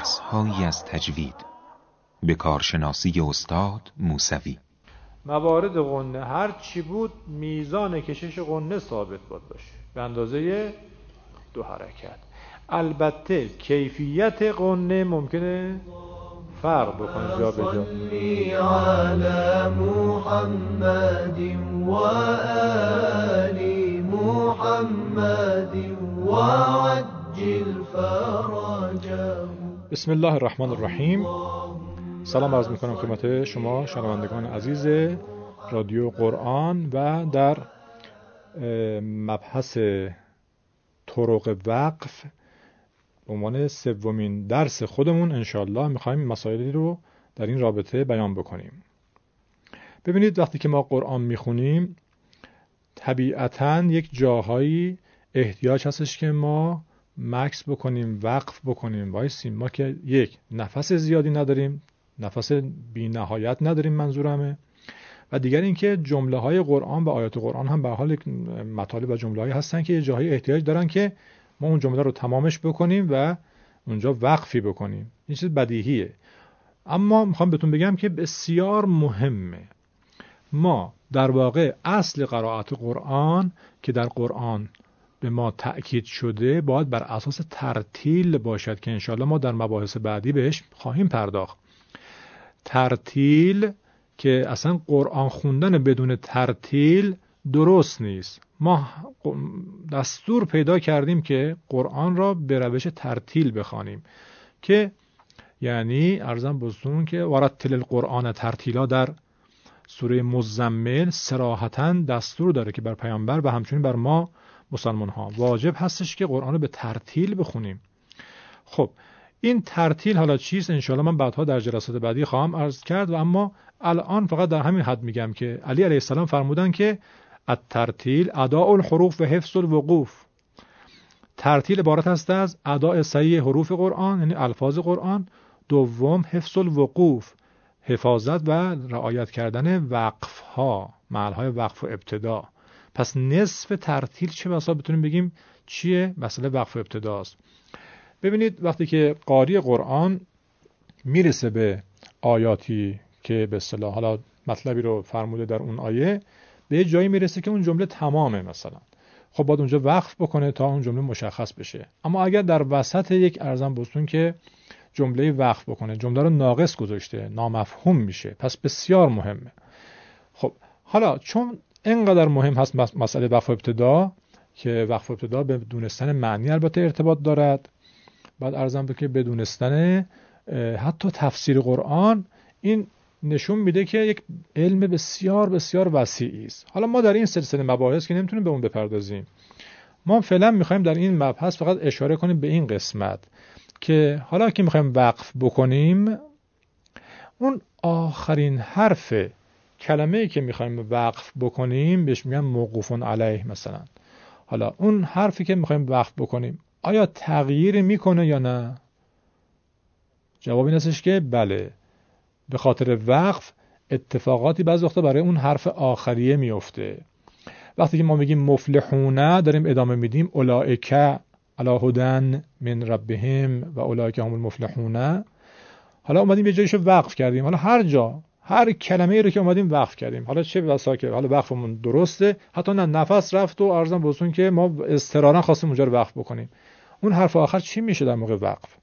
درس هایی از تجوید. به کارشناسی استاد موسوی. موارد غنه هر چی بود میزان کشش غنه ثابت باید باشه. به اندازه دو حرکت. البته کیفیت غنه ممکنه فرق بکنه. جا به جا. محمد وعجل فرجه بسم الله الرحمن الرحیم سلام عرض می‌کنم خدمت شما شنوندگان عزیز رادیو قرآن و در مبحث طرق وقف به عنوان سومین درس خودمون انشالله می‌خوایم مسائلی رو در این رابطه بیان بکنیم ببینید وقتی که ما قرآن می‌خونیم طبیعتا یک جاهایی احتیاج هستش که ما مکس بکنیم وقف بکنیم. وایسیم ما که یک نفس زیادی نداریم نفس بی نهایت نداریم منظورمه و دیگر اینکه جمله های قرآن و آیات قرآن هم به حال مطالب و جمله هایی هستن که یه جاهایی احتیاج دارن که ما اون جمله رو تمامش بکنیم و اونجا وقفی بکنیم. این چیز بدیهیه. اما می‌خوام بهتون بگم که بسیار مهمه. ما در واقع اصل قرائت قرآن که در قرآن به ما تأکید شده باید بر اساس ترتیل باشد که انشاءالله ما در مباحث بعدی بهش خواهیم پرداخت. ترتیل که اصلا قرآن خوندن بدون ترتیل درست نیست. ما دستور پیدا کردیم که قرآن را به روش ترتیل بخوانیم که یعنی ارزم بزرگون که ورتل القرآن ترتیلا در سوره مزمل سراحتا دستور داره که بر پیامبر و همچنین بر ما مسلمان ها واجب هستش که قرآن رو به ترتیل بخونیم. خب این ترتیل حالا چیست؟ انشاءالله من بعدها در جلسات بعدی خواهم عرض کرد و اما الان فقط در همین حد میگم که علی علیه السلام فرمودن که الترتیل اداء الحروف و حفظ الوقوف. ترتیل عبارت است از اداء صحیح حروف قرآن یعنی الفاظ قرآن. دوم حفظ الوقوف حفاظت و رعایت کردن وقف ها محل های وقف و ابتدا. پس نصف ترتیل چه بسا بتونیم بگیم چیه؟ مسئله وقف ابتداست. ببینید وقتی که قاری قرآن می‌رسه به آیاتی که به اصطلاح حالا مطلبی رو فرموده در اون آیه به یه جایی می‌رسه که اون جمله تمامه مثلا. خب باید اونجا وقف بکنه تا اون جمله مشخص بشه. اما اگر در وسط یک ارزم بستون که جمله وقف بکنه جمله رو ناقص گذاشته نامفهوم میشه پس بسیار مهمه. خب حالا چون اینقدر مهم هست مسئله وقف ابتدا که وقف ابتدا به دونستن معنی البته ارتباط دارد. بعد ارزم به که به دونستن حتی تفسیر قرآن این نشون میده که یک علم بسیار بسیار وسیعی است. حالا ما در این سلسله مباحث که نمی‌تونیم به اون بپردازیم. ما فعلا می‌خوایم در این مبحث فقط اشاره کنیم به این قسمت که حالا که می‌خوایم وقف بکنیم اون آخرین حرف کلمه ای که می‌خوایم وقف بکنیم بهش میگن موقوفون علیه مثلا. حالا اون حرفی که می‌خوایم وقف بکنیم آیا تغییر می‌کنه یا نه؟ جواب این استش که بله. به خاطر وقف اتفاقاتی بعض وقتا برای اون حرف آخریه میفته وقتی که ما میگیم مفلحونه داریم ادامه میدیم. اولائکه علا هدن من ربهم و اولائکه هم المفلحونه حالا اومدیم یه جایشو وقف کردیم. حالا هر جا هر کلمه ای رو که اومدیم وقف کردیم. حالا چه بسا که حالا وقفمون درسته. حتی نه نفس رفت و ارزم بهتون که ما استرارا خواستیم اونجا رو وقف بکنیم. اون حرف آخر چی میشه در موقع وقف؟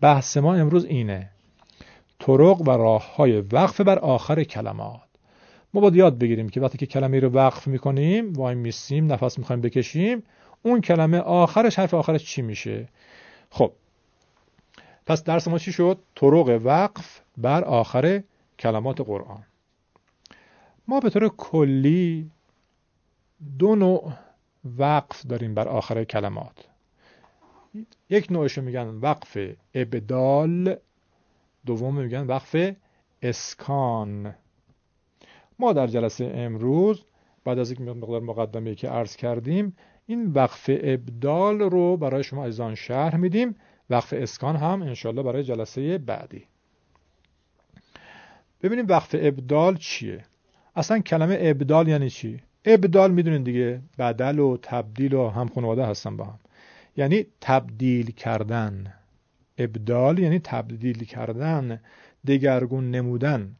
بحث ما امروز اینه. طرق و راه های وقف بر آخر کلمات. ما باید یاد بگیریم که وقتی که کلمه رو وقف می‌کنیم وای میسیم نفس می‌خوایم بکشیم اون کلمه آخرش حرف آخرش چی میشه؟ خب پس درس ما چی شد؟ طرق وقف بر آخر کلمات قرآن. ما به طور کلی دو نوع وقف داریم بر آخر کلمات. یک نوعش میگن وقف ابدال دوم میگن وقف اسکان. ما در جلسه امروز بعد از یک مقدار مقدمه که عرض کردیم این وقف ابدال رو برای شما عزیزان شرح میدیم. وقف اسکان هم انشالله برای جلسه بعدی. ببینیم وقف ابدال چیه؟ اصلا کلمه ابدال یعنی چی؟ ابدال می‌دونین دیگه بدل و تبدیل و هم خانواده هستن با هم. یعنی تبدیل کردن. ابدال یعنی تبدیل کردن دگرگون نمودن.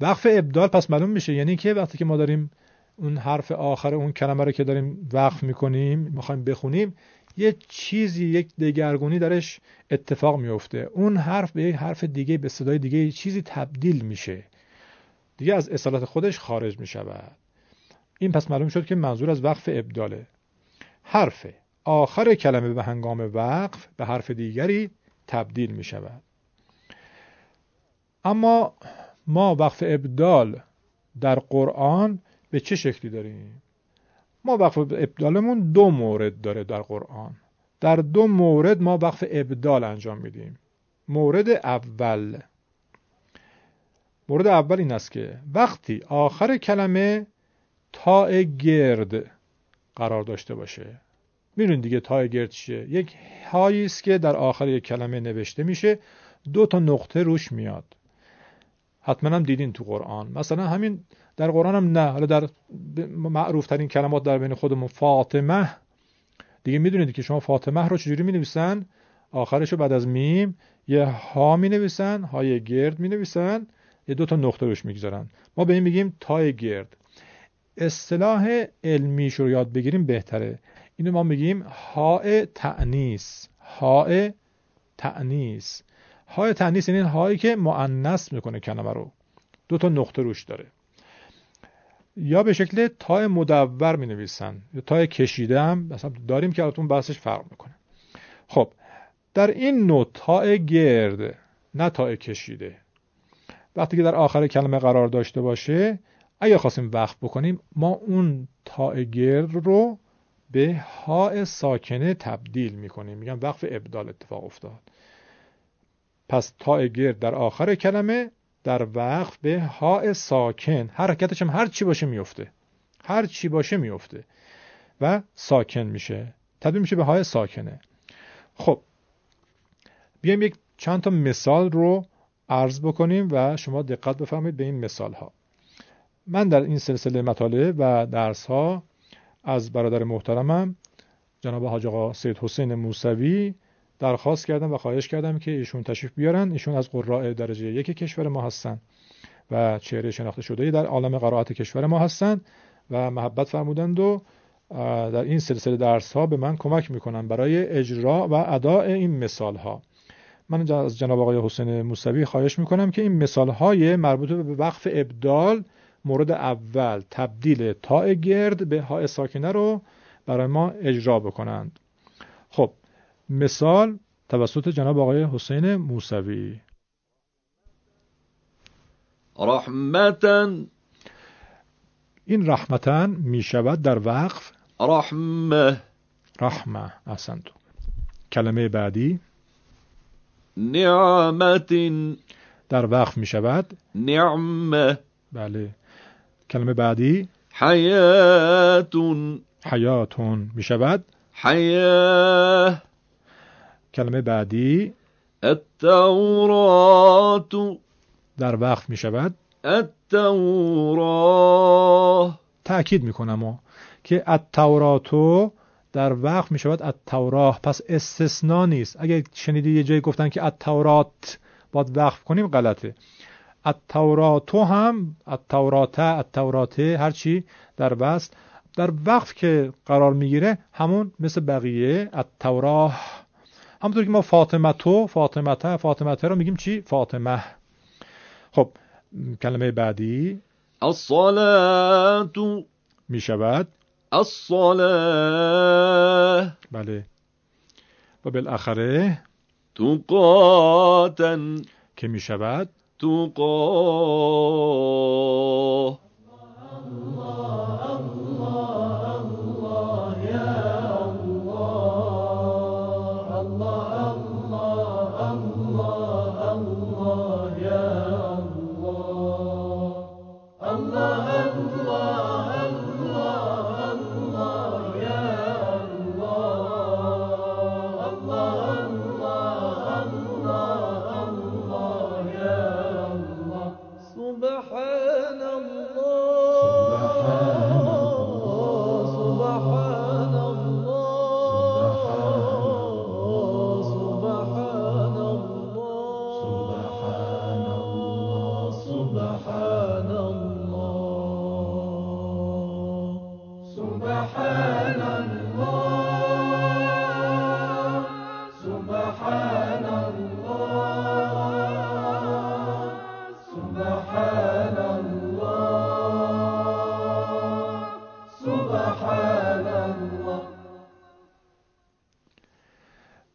وقف ابدال پس معلوم میشه. یعنی که وقتی که ما داریم اون حرف آخر اون کلمه رو که داریم وقف می‌کنیم می‌خوایم بخونیم یه چیزی یک دگرگونی درش اتفاق میفته اون حرف به یک حرف دیگه به صدای دیگه چیزی تبدیل میشه. دیگه از اصالت خودش خارج می‌شود. این پس معلوم شد که منظور از وقف ابداله. حرف آخر کلمه به هنگام وقف به حرف دیگری تبدیل می اما ما وقف ابدال در قرآن به چه شکلی داریم؟ ما وقف ابدالمون دو مورد داره در قرآن. در دو مورد ما وقف ابدال انجام میدیم. مورد اول. مورد اول این است که وقتی آخر کلمه تا گرد قرار داشته باشه. می‌دونید دیگه تا گرد چیه؟ یک هایی است که در آخر یک کلمه نوشته میشه. دو تا نقطه روش میاد. حتما هم دیدین تو قرآن. مثلا همین در قرآن هم نه. حالا در معروف ترین کلمات در بین خودمون فاطمه. دیگه می‌دونید که شما فاطمه رو چجوری می نویسن آخرش رو بعد از میم یه ها می نویسن های گرد می نویسن یه دو تا نقطه روش می‌گذارن. ما به این میگیم تای گرد. اصطلاح علمی رو یاد بگیریم بهتره. اینو ما میگیم های تعنیس های تعنیس های تعنیس یعنی هایی که معنیس می‌کنه کلمه رو. دو تا نقطه روش داره. یا به شکل تای مدور می نویسن یا تای کشیده هم داریم که البته بحثش فرق می‌کنه. خب در این نوع تای گرد نه تای کشیده. وقتی که در آخر کلمه قرار داشته باشه اگر خواستیم وقف بکنیم ما اون تای گرد رو به ها ساکنه تبدیل می‌کنیم. میگم وقف ابدال اتفاق افتاد. پس تا گرد در آخر کلمه در وقف به ها ساکن. حرکتش هم هر چی باشه میفته هر چی باشه میفته و ساکن میشه. تبدیل میشه به های ساکنه. خب بیایم یک چند تا مثال رو عرض بکنیم و شما دقت بفرمایید به این مثال ها من در این سلسله مطالعه و درس ها از برادر محترمم جناب حاج آقا سید حسین موسوی درخواست کردم و خواهش کردم که ایشون تشریف بیارن. ایشون از قراء درجه یک کشور ما هستن و چهره شناخته شده در عالم قرائت کشور ما هستن و محبت فرمودند و در این سلسله درس ها به من کمک می‌کنن برای اجرا و اداء این مثال ها من از جناب آقای حسین موسوی خواهش می‌کنم که این مثال های مربوط به وقف ابدال مورد اول تبدیل تا گرد به های ساکنه رو برای ما اجرا بکنند. خب مثال توسط جناب آقای حسین موسوی. رحمتا. این رحمتا می شود در وقف رحمه. رحمه احسنتو کلمه بعدی. نعمت در وقف می شود نعمه. بله. کلمه بعدی. حیاتون. حیاتون می شود حیاه. کلمه بعدی التورات. در وقف می شود التوراه تأکید می کنم که التوراتو در وقف می شود التوراه. پس استثنا نیست. اگر شنیدی یه جایی گفتن که التورات باید وقف کنیم غلطه. التوراتو هم التوراته التوراته هرچی در وصل در وقف که قرار می‌گیره همون مثل بقیه التوراه. همونطور که ما فاطمه تو فاطمته فاطمته رو میگیم چی؟ فاطمه. خب کلمه بعدی. الصلاة. می شود الصلاة. بله. و بالاخره. تقاتا که می شود الله الله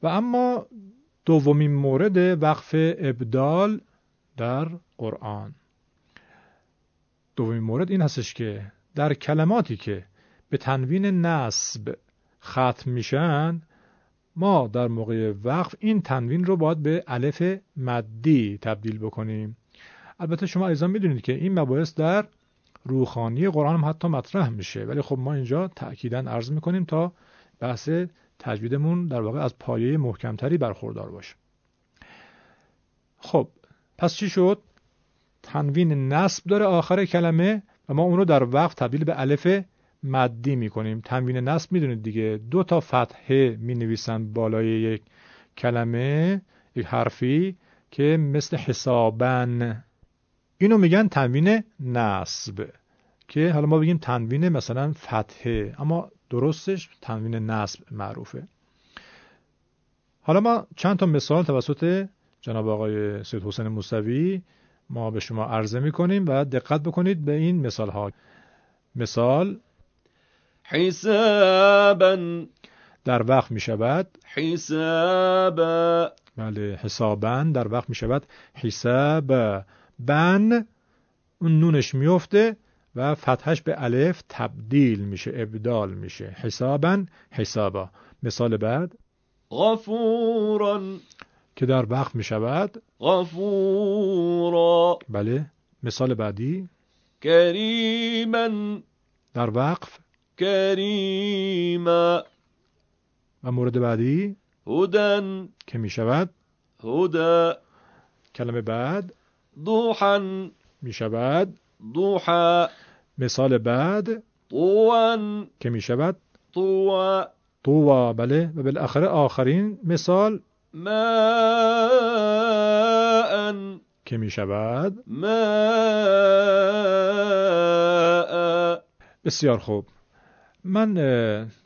و اما دومین مورد وقف ابدال در قرآن. دومین مورد این هستش که در کلماتی که به تنوین نصب ختم میشن ما در موقع وقف این تنوین رو باید به الف مدی تبدیل بکنیم. البته شما ایزان می‌دونید که این مباحث در روخانی قرآن هم حتی مطرح میشه. ولی خب ما اینجا تأکیدا عرض می‌کنیم تا بحث تجویدمون در واقع از پایه محکمتری برخوردار باشه. خب پس چی شد؟ تنوین نصب داره آخر کلمه و ما اونو در وقف تبدیل به الف مدی می‌کنیم. تنوین نصب می‌دونید دیگه. دو تا فتحه می نویسن بالای یک کلمه یک حرفی که مثل حسابن. اینو میگن تنوین نصب که حالا ما بگیم تنوین مثلا فتحه اما درستش تنوین نصب معروفه. حالا ما چند تا مثال توسط جناب آقای سید حسین موسوی ما به شما عرضه می‌کنیم و دقت بکنید به این مثال ها مثال حسابا. در وقت می شود حسابا. بله حسابن در وقت می شود حساب بن اون نونش میفته و فتحش به الف تبدیل میشه ابدال میشه. حسابن حسابا. مثال بعد. غفورا. که در وقت می شود غفورا. بله. مثال بعدی. كريما در وقف. كريما و مورد بعدی؟ هدى. که می شود؟ هدى. کلمه بعد؟ ضحى. می شود؟ ضحى. مثال بعد؟ طوى که می شود؟ طوى طوا بله. و بالاخره آخرین مثال؟ ماء. که می شود؟ ماء. بسیار خوب. من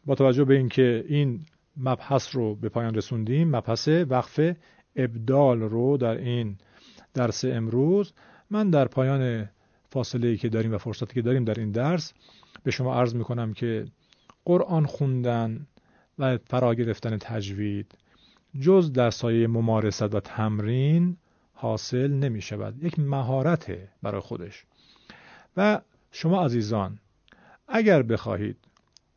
با توجه به اینکه این مبحث رو به پایان رسوندیم مبحث وقف ابدال رو در این درس امروز من در پایان فاصله که داریم و فرصتی که داریم در این درس به شما عرض می‌کنم که قرآن خوندن و فرا گرفتن تجوید جز در سایه ممارست و تمرین حاصل نمی شود یک مهارته برای خودش. و شما عزیزان اگر بخواهید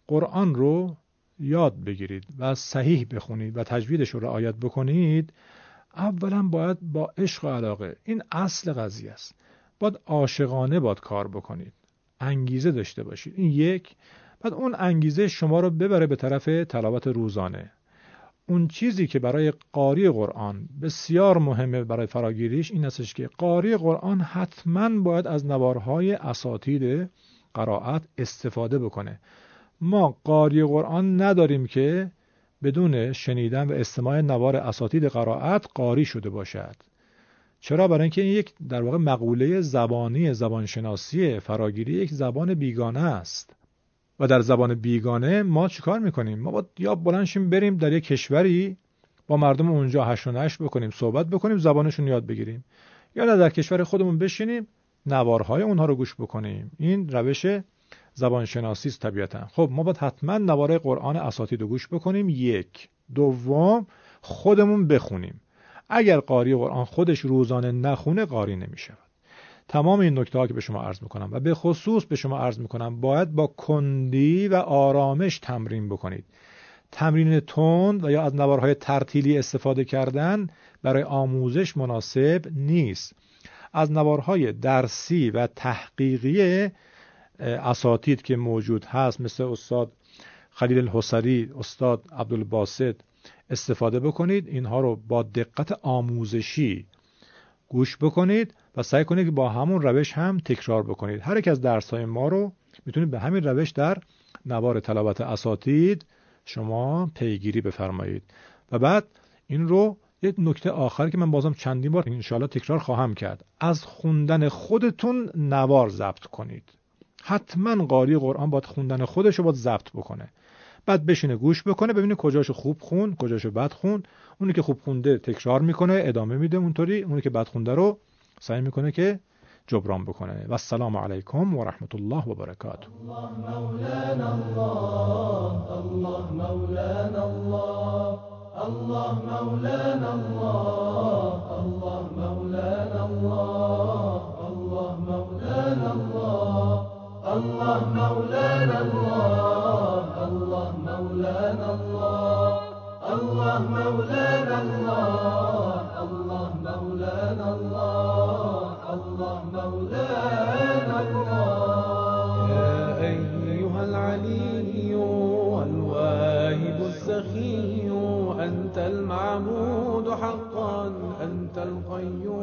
قرآن رو یاد بگیرید و صحیح بخونید و تجویدش رو رعایت بکنید اولا باید با عشق و علاقه. این اصل قضیه است. باید عاشقانه باید کار بکنید. انگیزه داشته باشید. این یک. بعد اون انگیزه شما رو ببره به طرف تلاوت روزانه. اون چیزی که برای قاری قرآن بسیار مهمه برای فراگیریش این استش که قاری قرآن حتما باید از نوارهای اساتید قرائت استفاده بکنه. ما قاری قرآن نداریم که بدون شنیدن و استماع نوار اساتید قرائت قاری شده باشد. چرا؟ برای اینکه این یک در واقع مقوله زبانی زبانشناسی فراگیری یک زبان بیگانه است. و در زبان بیگانه ما چیکار می‌کنیم؟ ما باید یا بلنشیم بریم در یک کشوری با مردم اونجا هش و نش بکنیم صحبت بکنیم زبانشون یاد بگیریم. یا نه در کشور خودمون بشینیم نوارهای اونها رو گوش بکنیم. این روش زبانشناسی است طبیعتا. خب ما باید حتما نواره قرآن اساتید رو گوش بکنیم. یک. دوم خودمون بخونیم. اگر قاری قرآن خودش روزانه نخونه قاری نمیشه تمام این نکته ها که به شما عرض می‌کنم و به خصوص به شما عرض می‌کنم باید با کندی و آرامش تمرین بکنید. تمرین تند و یا از نوارهای ترتیلی استفاده کردن برای آموزش مناسب نیست. از نوارهای درسی و تحقیقی اساتید که موجود هست مثل استاد خلیل الحسری استاد عبدالباسد استفاده بکنید. اینها رو با دقت آموزشی گوش بکنید و سعی کنید که با همون روش هم تکرار بکنید. هر یک از درس های ما رو می‌تونید به همین روش در نوار تلاوت اساتید شما پیگیری بفرمایید. و بعد این رو یک نکته آخر که من بازم چندین بار انشاءالله تکرار خواهم کرد. از خوندن خودتون نوار ضبط کنید. حتما قاری قرآن باید خوندن خودش رو باید ضبط بکنه. بعد بشینه گوش بکنه ببینه کجاشو خوب خون کجاشو بد خون اونی که خوب خونده تکرار می‌کنه ادامه میده اونطوری. اونی که بد خونده رو سعی می‌کنه که جبران بکنه. و السلام علیکم و رحمت الله و برکاته. الله مولانا الله الله مولانا الله الله مولانا الله الله مولانا الله. الله مولانا الله. الله مولانا الله. الله مولانا الله.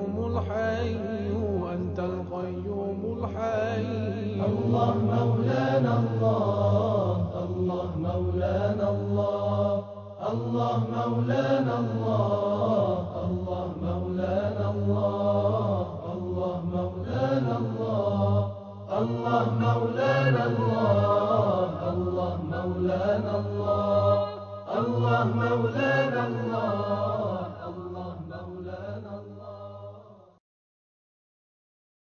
القيوم الحي أنت القيوم الحي. الله مولانا الله. الله مولانا الله. الله مولانا الله. الله مولانا الله. الله مولانا الله. الله مولانا الله.